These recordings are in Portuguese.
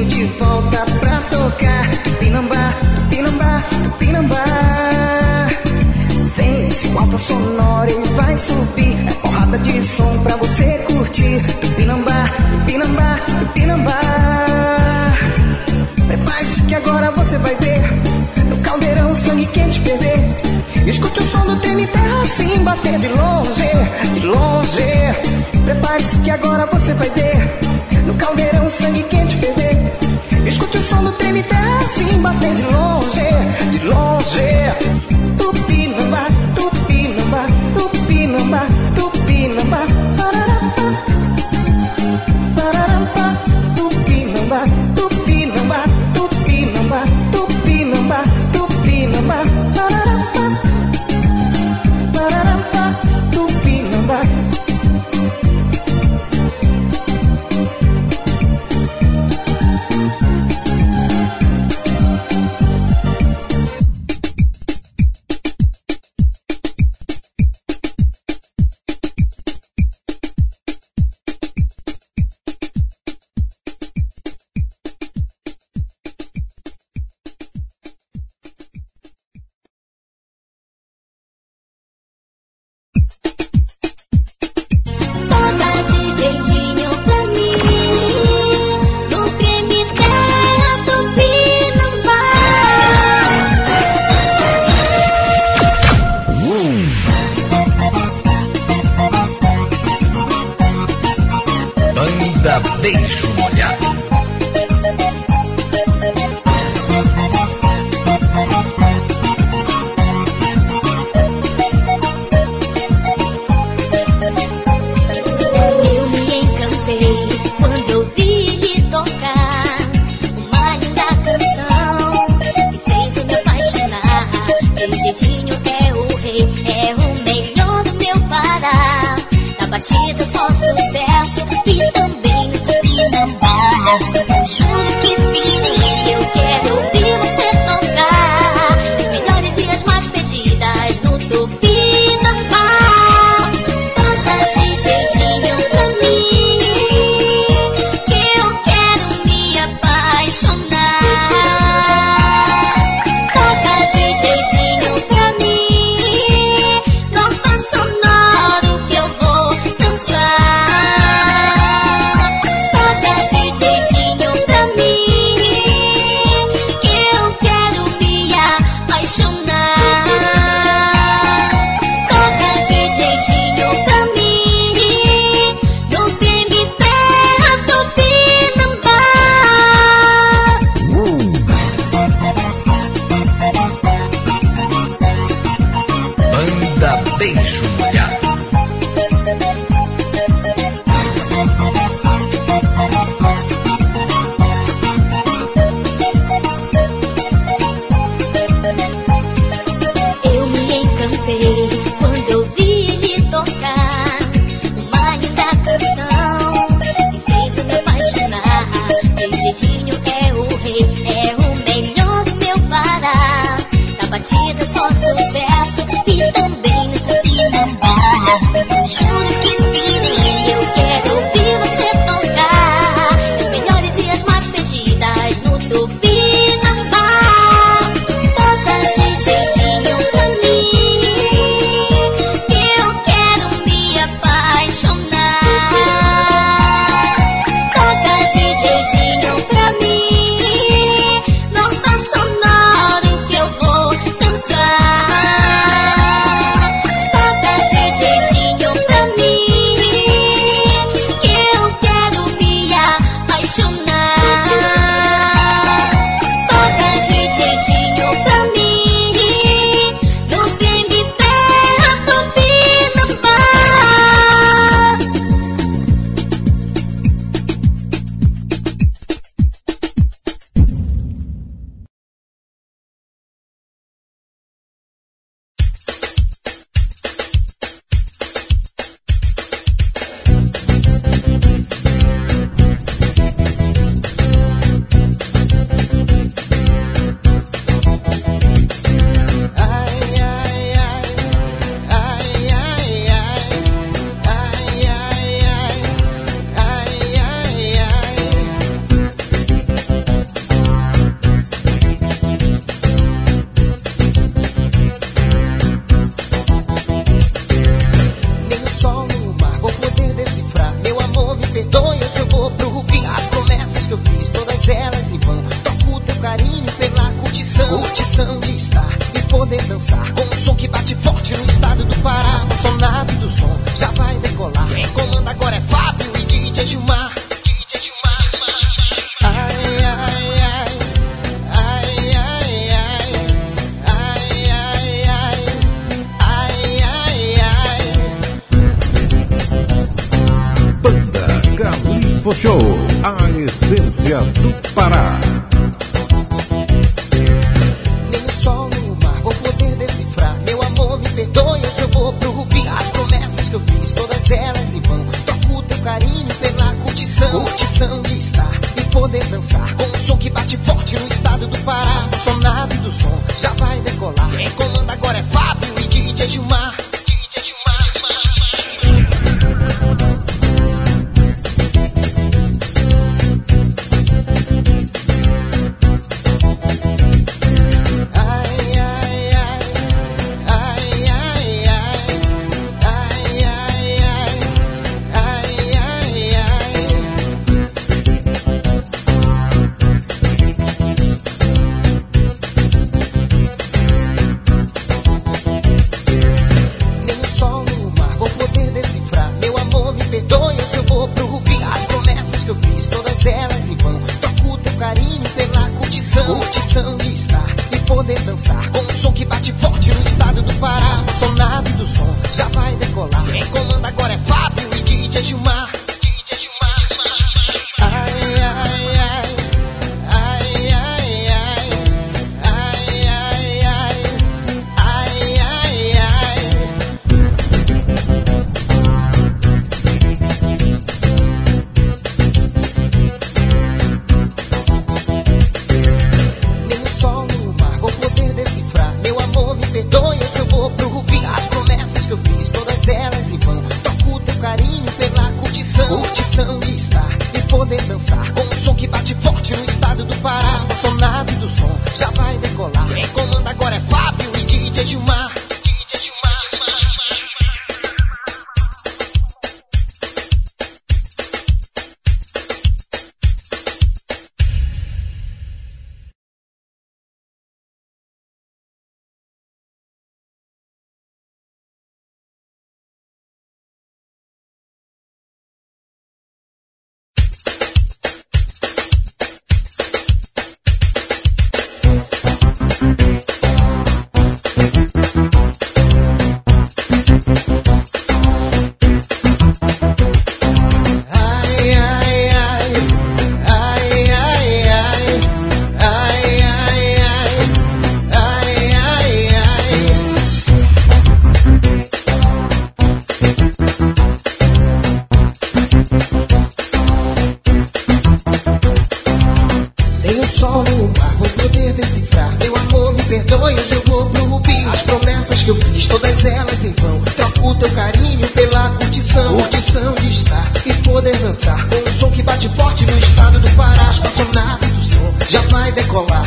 de volta pra tocar. Tupinambá, Tupinambá, Tupinambá. Vem, esse copo sonoro ele vai subir. É porrada de som pra você curtir. Tupinambá, Tupinambá, Tupinambá. Prepare-se que agora você vai ver. No caldeirão, sangue quente perder Escute o som do TNT assim bater de longe, de longe. Prepare-se que agora você vai ver no caldeirão sangue quente perder Escute o som do treme terra assim, bater de longe, de longe. Tupi Info Show, a essência do Pará. As promessas que eu fiz, todas elas em vão. Troco teu carinho pela curtição. Curtição de estar e poder dançar. Com um som que bate forte no estado do Pará. Espaçonave do som já vai decolar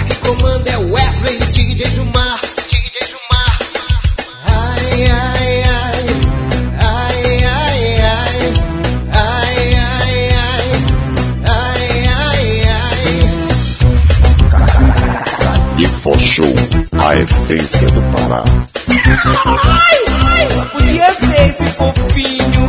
A essência do Pará. Ai, ai, podia ser esse fofinho.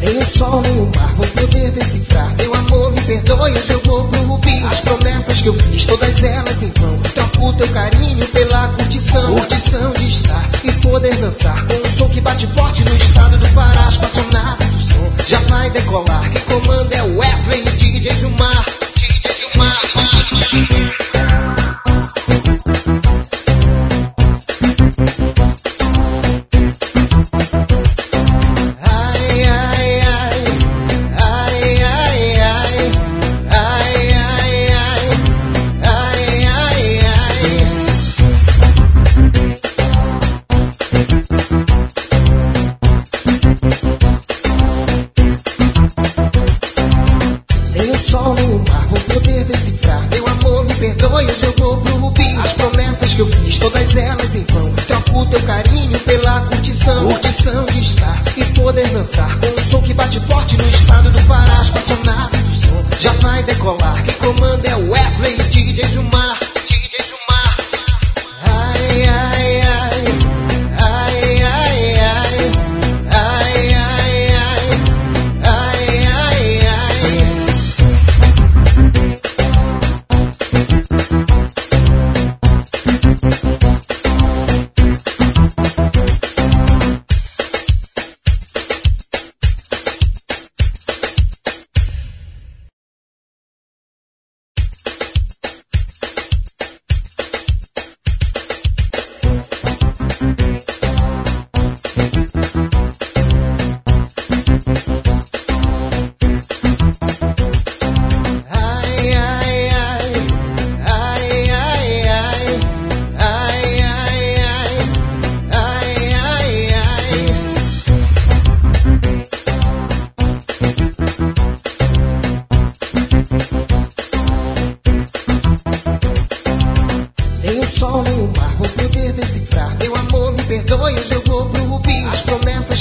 Nem o sol, nem o mar vão poder decifrar. Meu amor, me perdoe, hoje eu vou pro rubi. As promessas que eu fiz, todas elas em vão. Então, Troco teu carinho pela curtição. Curtição de estar e poder dançar. Com um som que bate forte no estado do Pará. Espaçonado do som já vai decolar. Quem comanda é o Wesley e DJ Gilmar. DJ Gilmar.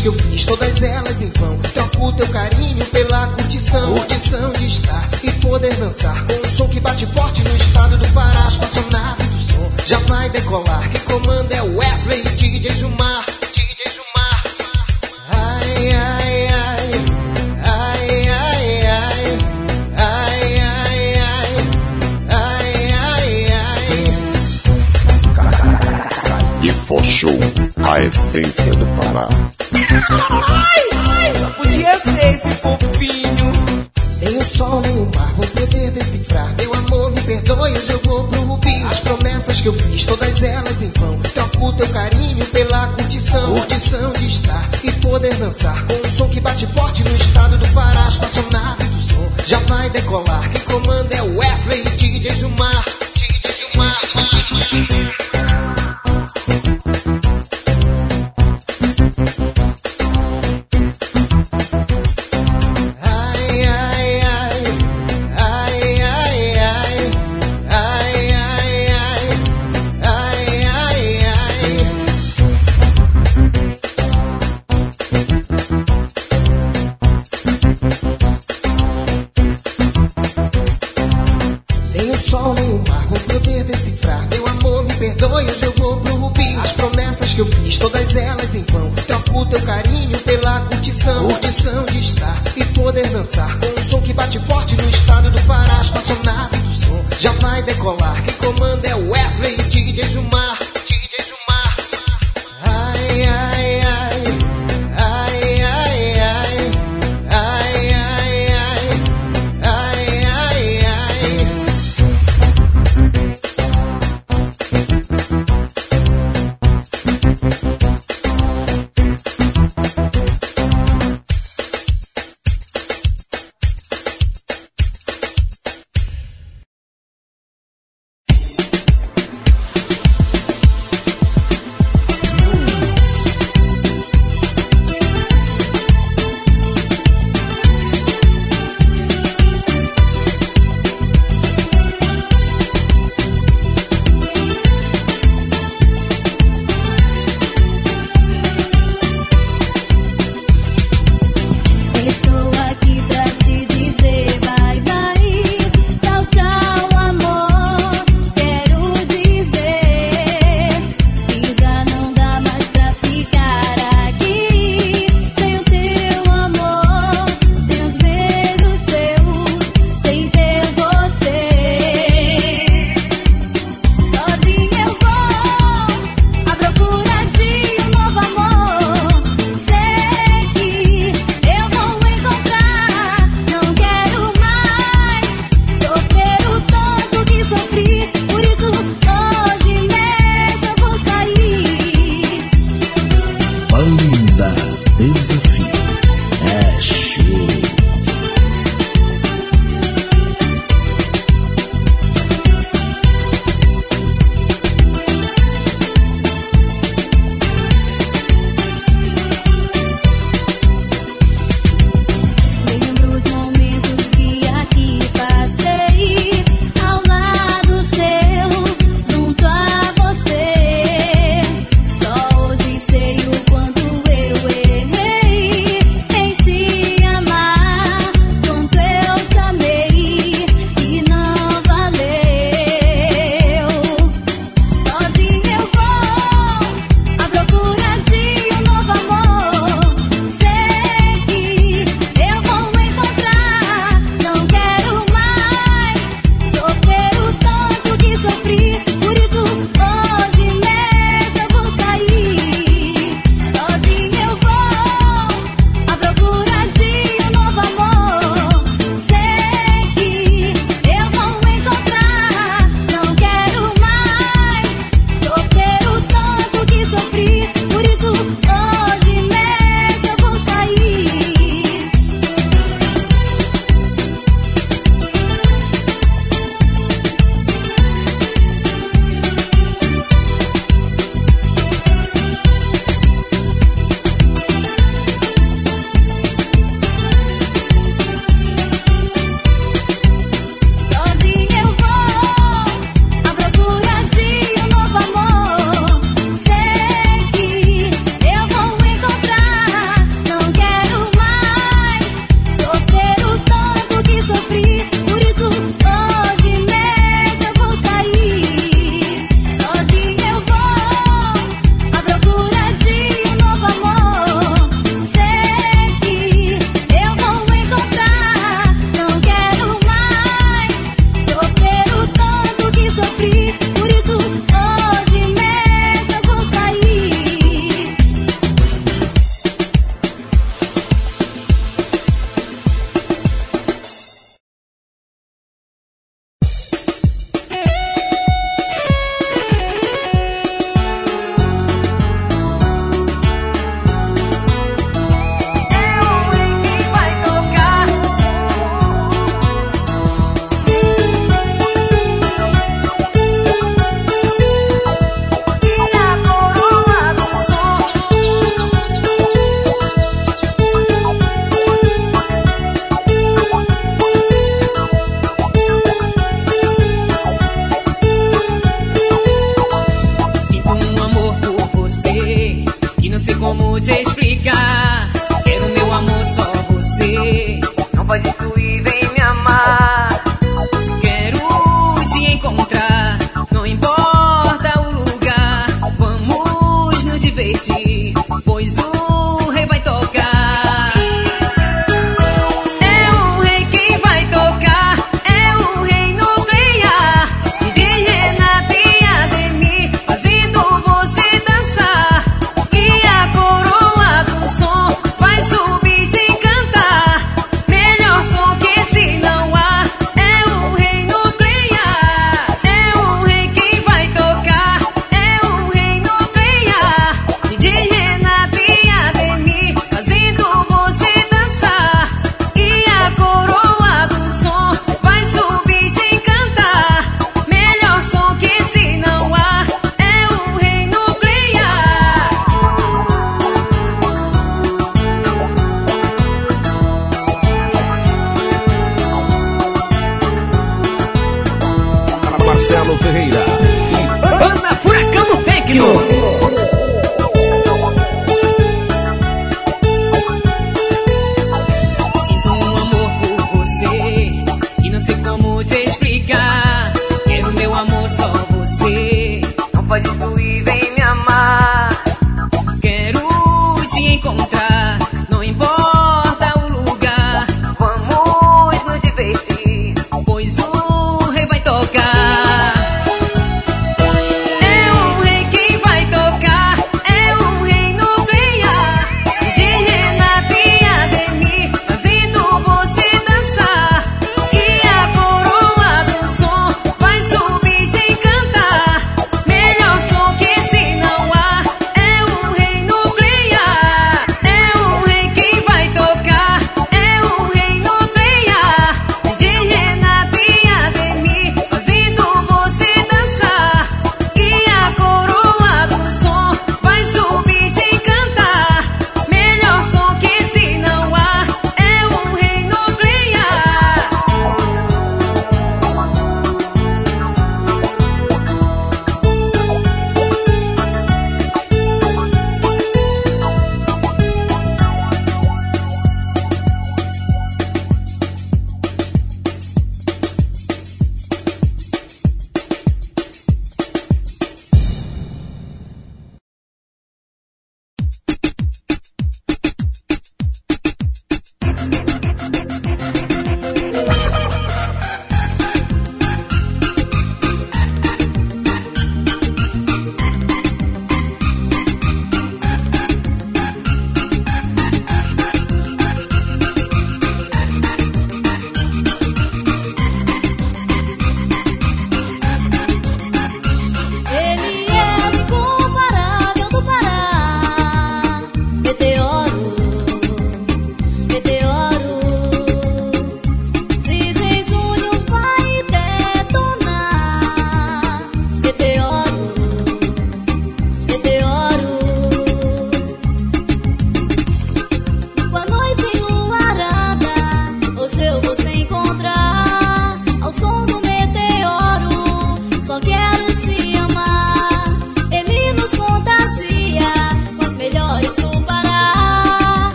Que eu fiz, todas elas em vão. Troco teu carinho pela curtição. Curtição de estar e poder dançar. Com um som que bate forte no estado do Pará. A espaçonave do som já vai decolar. Quem comanda é Wesley e DJ Gilmar. Ai, ai, ai. Ai, ai, ai. Ai, ai, ai. Ai, ai, Show, a essência do Pará. Só podia ser esse fofinho. Nem o sol, nem o mar vão poder decifrar. Meu amor, me perdoe, hoje eu vou pro Rubi. As promessas que eu fiz, todas elas em vão. Troco teu carinho pela curtição. Curtição de estar e poder dançar. Com um som que bate forte no estado do Pará. Espaçonave do som já vai decolar. Quem comanda teu carinho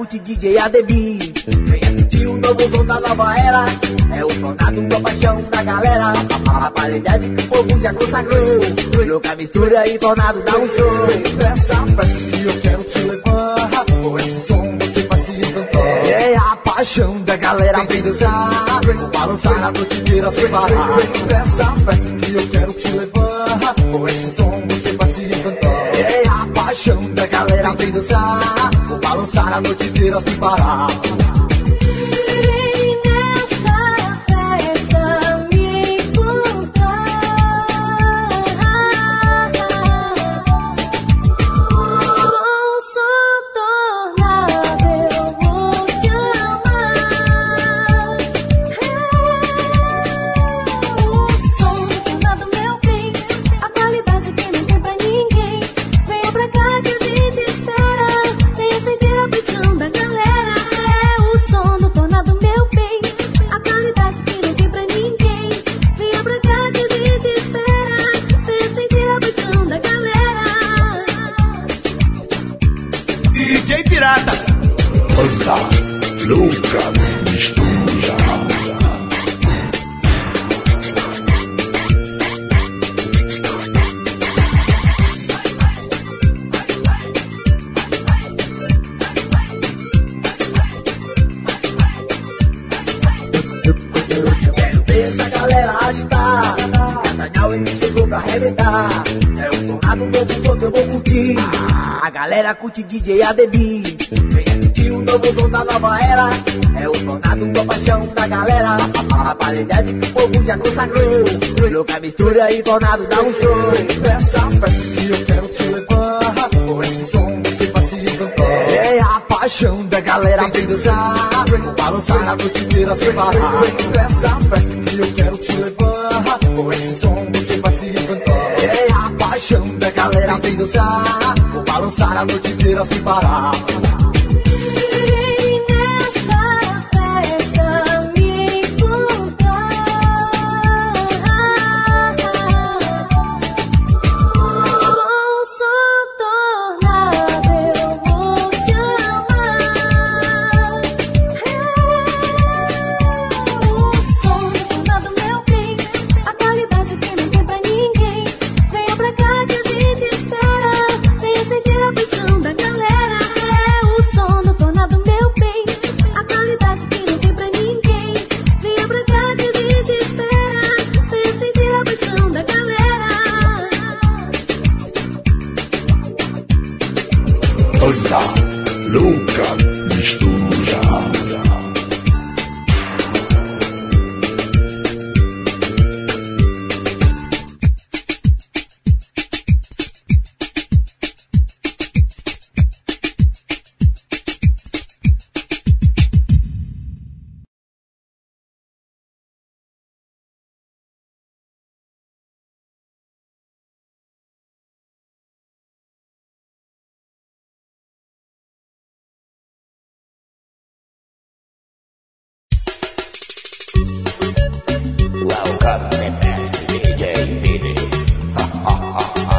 curte DJ ADB. Quem assistir o novo som da nova era é o sonado da paixão da galera. A variedade que o povo já consagrou. Louca mistura e tornado dá um show. Nessa festa que eu quero te levar, com esse som você vai se encantar. É a paixão da galera vem dançar, balançar na noite inteira sem parar. Nessa festa que eu noite inteira sem parar. DJ ADB. Vem o novo som da nova era. É o tornado com a paixão da galera. A aparelhagem que o povo já consagrou. Louca mistura e tornado dá um show. Nessa festa que eu quero te levar. Com esse som você vai se encantar. É a paixão da galera. Vem dançar. Balançar na noite inteira sem parar. Essa festa balançar a noite inteira sem parar. Cut the bass, DJ Biddy. Ha ha ha ha.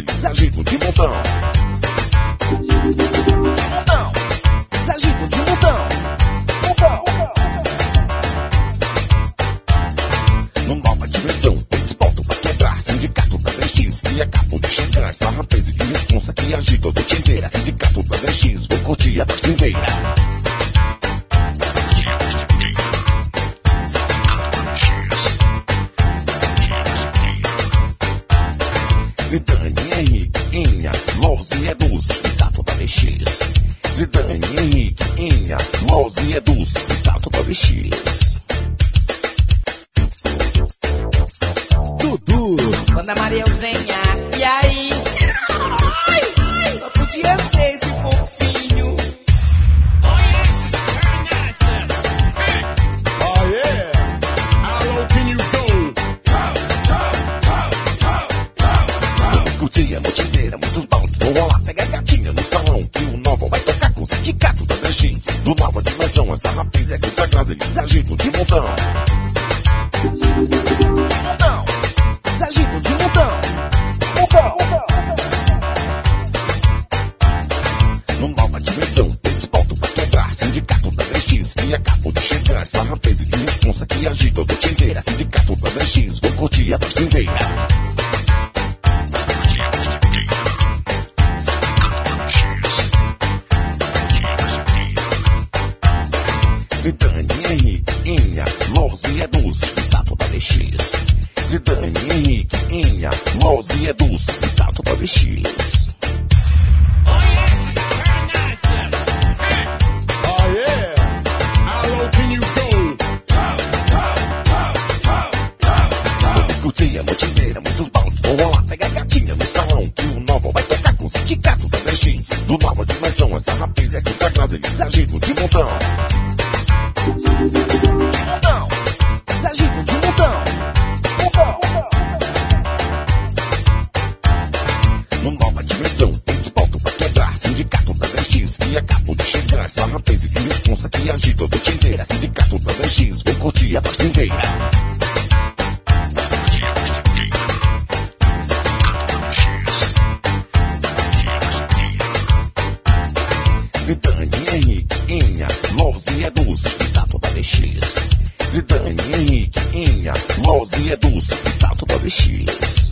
sem exagero. De Nova dimensão, eles voltam pra quebrar. Sindicato da 3x que de chegar. Sarrafez e de responsa que agita inteira. Sindicato da 3x, vou curtir a noite inteira. Zidane, Henrique, Inha, Mouse e Tato Bob Chiles.